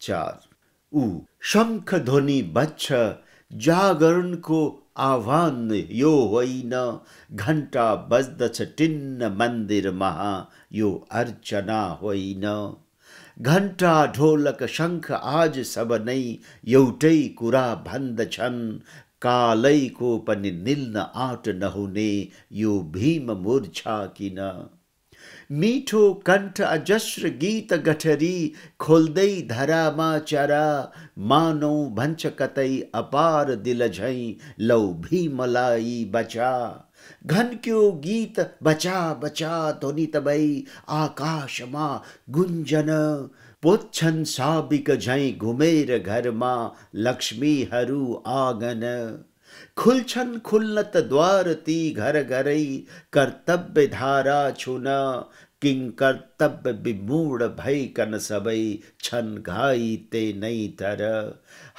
चार। ऊ शंख ध्वनि बच्छ, जागरण को आह्वान यो होइन घन्टा बज्दछ टिन्न मन्दिरमा यो अर्चना होइन घन्टा ढोलक शङ्ख आज सब नै एउटै कुरा भन्दछन् कालैको पनि निल्न आँट नहुने, यो भीम मूर्छा किन? मिठो कंठ अजस्र गीत गठरी खोल्दै धरामा चरा मानौ भन्छ कतै अपार दिल झैँ लौ भीमलाई बचा घन्क्यो गीत बचा बचा ध्वनि तबै आकाशमा गुन्जन पोच्छन् साबिक झैँ घुमेर घरमा लक्ष्मीहरू आँगन खुल्छन् खुल्नत द्वार ती घर घरै कर्तव्य धारा छुना किङ कर्तव्य विमूढ भइकन सबै छन् घाइते नै तर।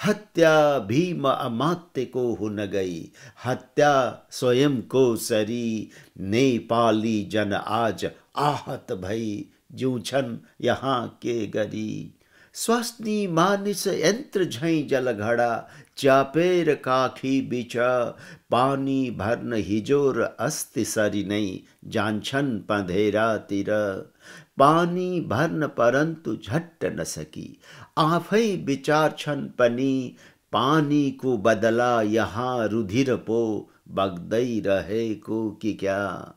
हत्या भीम अमात्यको हुन गई, हत्या स्वयं को सरी, नेपाली जन आज आहत भई जिउ छन् यहाँ के गरी। स्वास्नी मानिस यन्त्र झैँ जलघडा च्यापेर काखी बिच पानी भर्न हिजोर अस्ति सरी नै, जान्छन् पँधेरातिर पानी भर्न परन्तु झट्ट नसकी आफै विचार्छन् पनि। पानीको बदला यहाँ रुधिर पो, बग्दै रहेको कि क्या?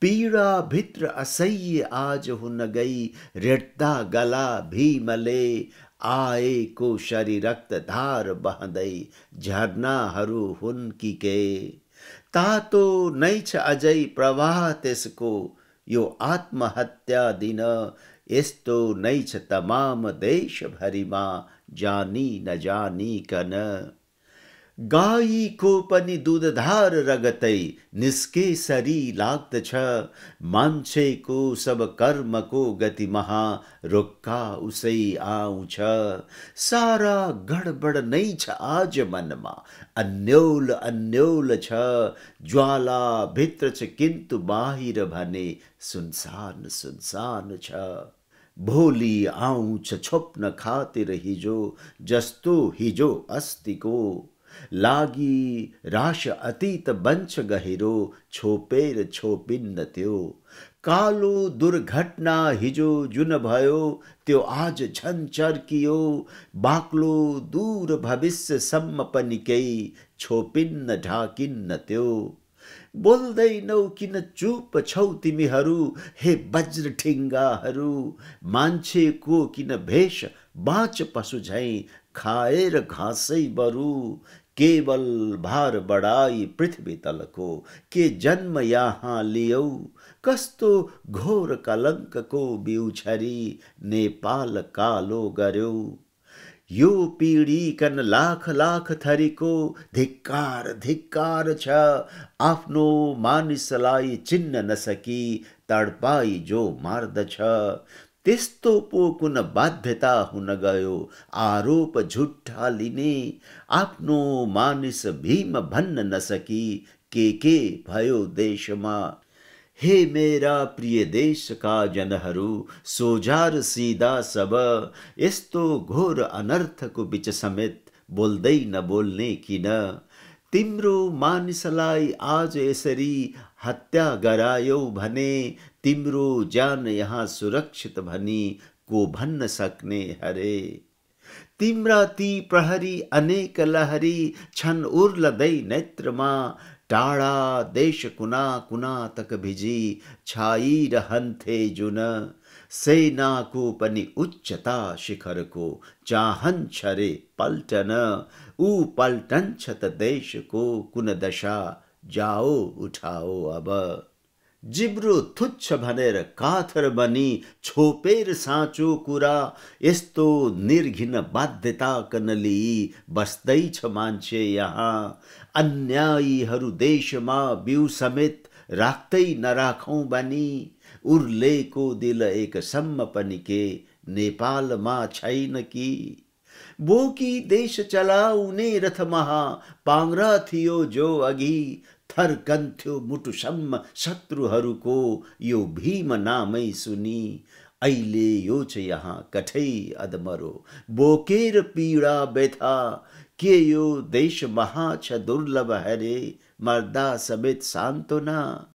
पीडा भित्र असह्य आज हुन गई रेट्दा गला भी मले भीमले आएको शरीर धार बहँदै झरनाहरू हुन् कि के। तातो नै छ अझै प्रवाह त्यसको यो आत्महत्या दिन यस्तो नै छ तमाम देशभरिमा जानी नजानिकन गाईको पनि दुधधार रगतै निस्केसरी लाग्दछ मान्छेको सब कर्मको गति महा रोक्का उसै आउँछ सारा गडबड नै छ आज मनमा अन्योल अन्योल छ ज्वाला भित्र छ किन्तु बाहिर भने सुनसान सुनसान छ भोलि आउँछ छोप्न खातिर हिजो जस्तो हिजो अस्तिको लागि राश अतीत बन्छ गहिरो छोपेर छोपिन्न त्यो कालो दुर्घटना हिजो जुन भयो त्यो आज झन् चर्कियो बाक्लो दूर भविष्यसम्म पनि केही छोपिन्न ढाकिन्न त्यो बोल्दैनौ किन चुप छौ तिमीहरू हे वज्र ठिङ्गाहरू मान्छेको किन भेष बाँच पशु झैँ खाएर घाँसै बरु केवल भार बढाई पृथ्वी तलको के जन्म यहाँ लियौ। कस्तो घोर कलंक को बिउछरी नेपाल कालो गर्यो। यो पीढी कन लाख लाख थरीको धिक्कार धिक्कार छ। आफ्नो मानिसलाई चिन्न नसकी तडपाई जो मार्दछ पो कुन बाध्यता हुन गयो। आरोप झुट्टा लिने आफ्नो मानिस भीम भन्न नसकी। के के भयो देशमा? हे मेरा प्रिय देशका जनहरू सोझार सिधा सब। यस्तो घोर अनर्थको बिच समेत बोल्दै नबोल्ने किन? तिम्रो मानिसलाई आज यसरी हत्या गरायो भने तिम्रो ज्यान यहाँ सुरक्षित भनी, को भन्न सक्ने हरे। तिम्रा ती प्रहरी अनेक लहरी, छन् उर्लदै नेत्रमा टाढा देश कुना कुना तक भिजी, छाई छाइरहन्थे जुन। सेनाको पनि उच्चता शिखरको चाहन्छ रे पल्टन। ऊ पल्टन्छ त देशको कुन दशा जाओ उठाओ अब। जिब्रो तुच्छ भनेर काथर बनी, छोपेर साँचो कुरा। यस्तो निर्घिन बाध्यता कनली बस्दैछ मान्छे यहाँ। अन्यायीहरू देशमा बिउ समेत राख्दै नराखौँ बनी। उर्लेको दिल एकसम्म पनि के, नेपालमा छैन कि? बोकी देश चलाउने रथ महा पाङ्रा थियो जो अघि। थर्कन्थ्यो मुटुसम्म शत्रुहरूको यो भीम नामै सुनि। अहिले यो छ यहाँ कठै अदमरो। बोकेर पीडा बेथा, के यो देश महा छ दुर्लभ हरे? मर्दा समेत सान्त्वना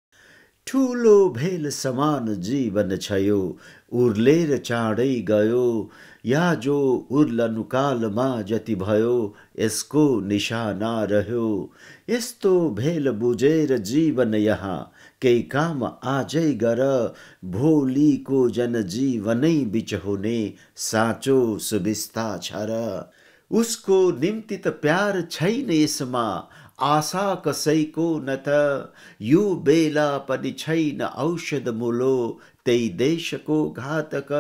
ठुलो भेल समान जीवन छ यो उर्लेर चाँडै गयो। या जो उर्लनुकालमा जति भयो, यसको निशाना रह्यो। यस्तो भेल बुझेर जीवन यहाँ, केही काम आजै गर। भोलिको जनजीवनै बिच हुने साँचो सुविस्ता छ र। उसको निम्ति त प्यार छैन यसमा। आशा कसैको न त यो बेला पनि छैन औषध मुलो। त्यही देशको घातक।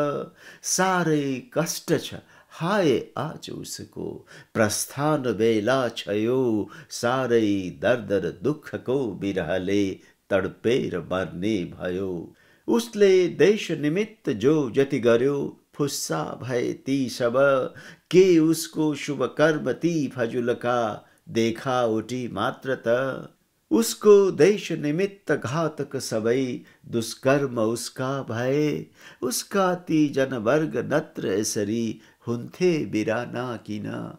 साह्रै कष्ट छ, हाय आज उसको। प्रस्थान बेला छ यो साह्रै दर्द र दुःखको बिरहले। तडपेर मर्ने भयो। उसले देश निमित्त जो जति गर्यो, फुस्सा भए ती सब। के उसको शुभ कर्म ती फजुलका? देखा उठी मात्र उसको देश निमित्त घातक सबई, दुष्कर्म उसका भय। उसका ती जन वर्ग नत्र यसरी हुन्थे बिराना किन।